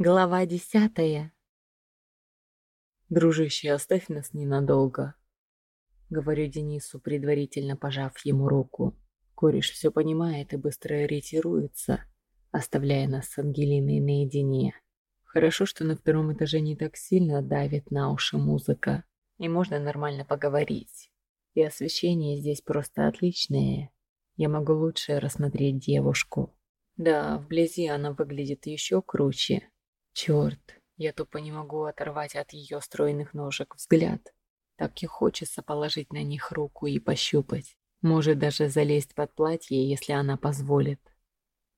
Глава десятая. «Дружище, оставь нас ненадолго», — говорю Денису, предварительно пожав ему руку. Кореш все понимает и быстро ретируется, оставляя нас с Ангелиной наедине. Хорошо, что на втором этаже не так сильно давит на уши музыка, и можно нормально поговорить. И освещение здесь просто отличное. Я могу лучше рассмотреть девушку. Да, вблизи она выглядит еще круче, Черт, я тупо не могу оторвать от ее стройных ножек взгляд. Так и хочется положить на них руку и пощупать. Может даже залезть под платье, если она позволит.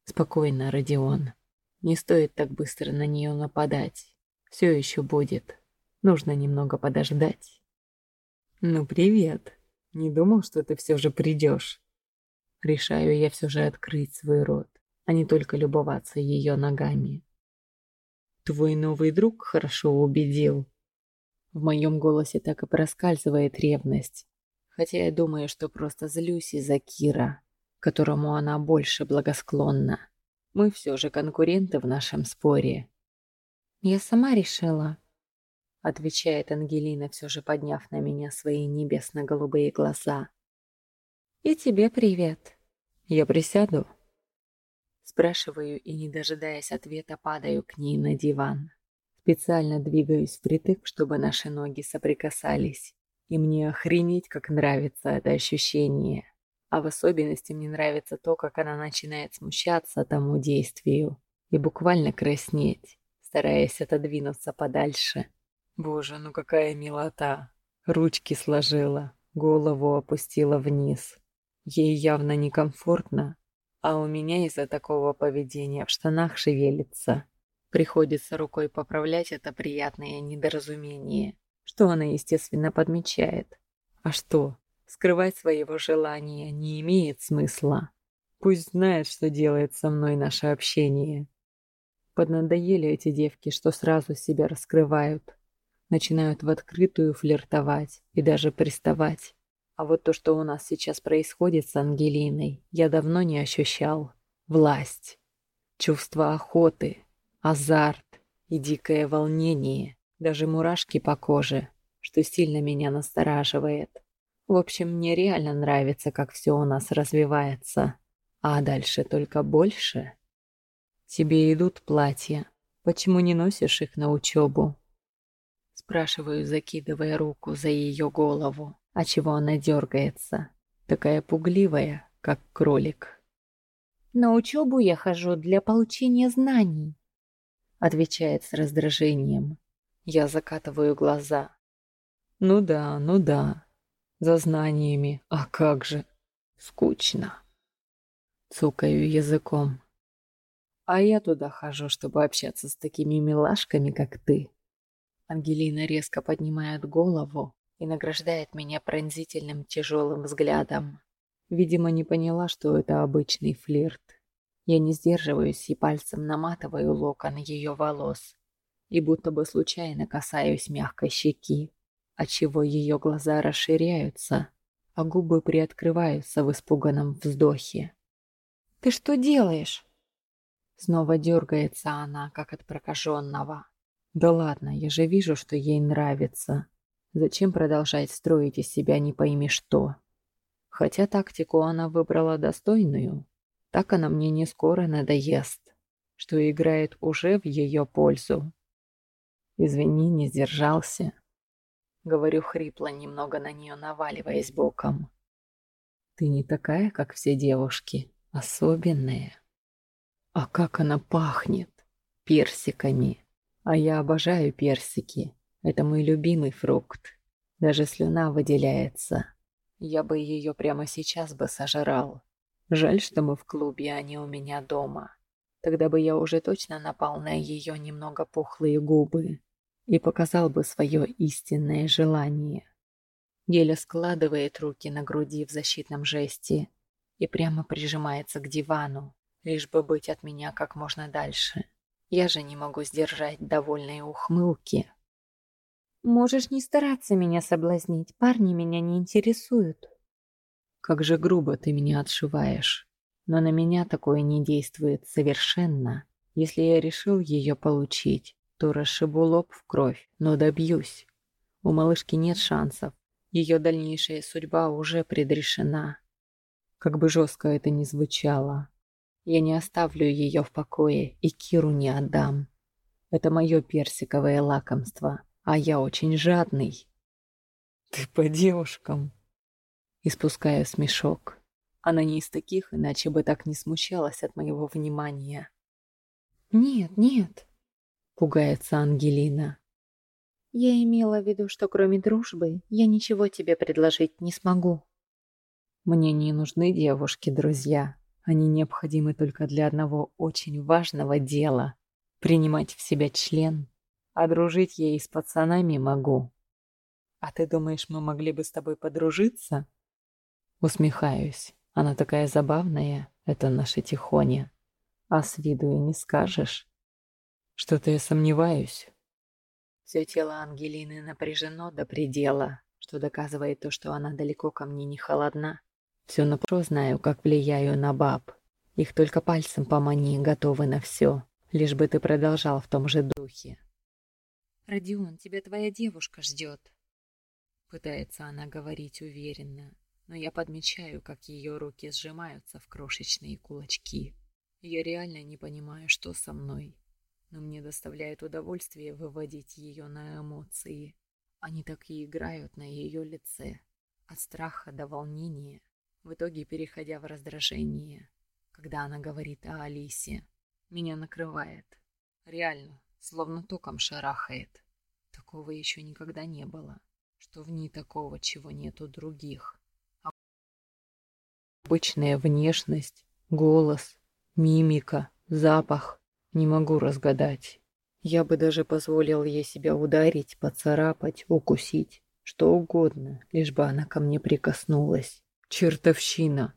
Спокойно, Родион. Не стоит так быстро на нее нападать. Все еще будет. Нужно немного подождать. Ну, привет. Не думал, что ты все же придешь. Решаю я все же открыть свой рот, а не только любоваться ее ногами. Твой новый друг хорошо убедил. В моем голосе так и проскальзывает ревность. Хотя я думаю, что просто злюсь из-за Кира, которому она больше благосклонна. Мы все же конкуренты в нашем споре. Я сама решила. Отвечает Ангелина, все же подняв на меня свои небесно-голубые глаза. И тебе привет. Я присяду. Спрашиваю и, не дожидаясь ответа, падаю к ней на диван. Специально двигаюсь впритык, чтобы наши ноги соприкасались. И мне охренеть, как нравится это ощущение. А в особенности мне нравится то, как она начинает смущаться тому действию и буквально краснеть, стараясь отодвинуться подальше. Боже, ну какая милота. Ручки сложила, голову опустила вниз. Ей явно некомфортно, а у меня из-за такого поведения в штанах шевелится. Приходится рукой поправлять это приятное недоразумение, что она, естественно, подмечает. А что, скрывать своего желания не имеет смысла. Пусть знает, что делает со мной наше общение. Поднадоели эти девки, что сразу себя раскрывают. Начинают в открытую флиртовать и даже приставать. А вот то, что у нас сейчас происходит с Ангелиной, я давно не ощущал. Власть, чувство охоты, азарт и дикое волнение, даже мурашки по коже, что сильно меня настораживает. В общем, мне реально нравится, как все у нас развивается. А дальше только больше. Тебе идут платья. Почему не носишь их на учебу? Спрашиваю, закидывая руку за ее голову а чего она дергается, такая пугливая, как кролик. «На учебу я хожу для получения знаний», — отвечает с раздражением. Я закатываю глаза. «Ну да, ну да, за знаниями, а как же, скучно». Цукаю языком. А я туда хожу, чтобы общаться с такими милашками, как ты. Ангелина резко поднимает голову, и награждает меня пронзительным тяжелым взглядом. Видимо, не поняла, что это обычный флирт. Я не сдерживаюсь и пальцем наматываю локон ее волос и будто бы случайно касаюсь мягкой щеки, отчего ее глаза расширяются, а губы приоткрываются в испуганном вздохе. «Ты что делаешь?» Снова дергается она, как от прокаженного. «Да ладно, я же вижу, что ей нравится. Зачем продолжать строить из себя не пойми что? Хотя тактику она выбрала достойную, так она мне не скоро надоест, что играет уже в ее пользу. Извини, не сдержался. Говорю хрипло, немного на нее наваливаясь боком. Ты не такая, как все девушки, особенная. А как она пахнет! Персиками! А я обожаю персики. Это мой любимый фрукт. Даже слюна выделяется. Я бы ее прямо сейчас бы сожрал. Жаль, что мы в клубе, а не у меня дома. Тогда бы я уже точно напал на ее немного пухлые губы и показал бы свое истинное желание. Еле складывает руки на груди в защитном жесте и прямо прижимается к дивану, лишь бы быть от меня как можно дальше. Я же не могу сдержать довольные ухмылки, Можешь не стараться меня соблазнить, парни меня не интересуют. Как же грубо ты меня отшиваешь. Но на меня такое не действует совершенно. Если я решил ее получить, то расшибу лоб в кровь, но добьюсь. У малышки нет шансов. Ее дальнейшая судьба уже предрешена. Как бы жестко это ни звучало. Я не оставлю ее в покое и Киру не отдам. Это мое персиковое лакомство, а я очень жадный. Ты по девушкам. Испускаю смешок. Она не из таких, иначе бы так не смущалась от моего внимания. Нет, нет, пугается Ангелина. Я имела в виду, что кроме дружбы я ничего тебе предложить не смогу. Мне не нужны девушки-друзья. Они необходимы только для одного очень важного дела — принимать в себя член. А дружить я с пацанами могу. А ты думаешь, мы могли бы с тобой подружиться? Усмехаюсь. Она такая забавная, это наша Тихоня. А с виду и не скажешь. Что-то я сомневаюсь. Все тело Ангелины напряжено до предела, что доказывает то, что она далеко ко мне не холодна. Все напро знаю, как влияю на баб. Их только пальцем помани, готовы на все, лишь бы ты продолжал в том же духе. «Родион, тебя твоя девушка ждет», — пытается она говорить уверенно, но я подмечаю, как ее руки сжимаются в крошечные кулачки. Я реально не понимаю, что со мной но мне доставляет удовольствие выводить ее на эмоции. Они так и играют на ее лице, от страха до волнения, в итоге переходя в раздражение, когда она говорит о Алисе. Меня накрывает. Реально, словно током шарахает. Такого еще никогда не было, что в ней такого, чего нет у других. Обычная внешность, голос, мимика, запах не могу разгадать. Я бы даже позволил ей себя ударить, поцарапать, укусить. Что угодно, лишь бы она ко мне прикоснулась. Чертовщина.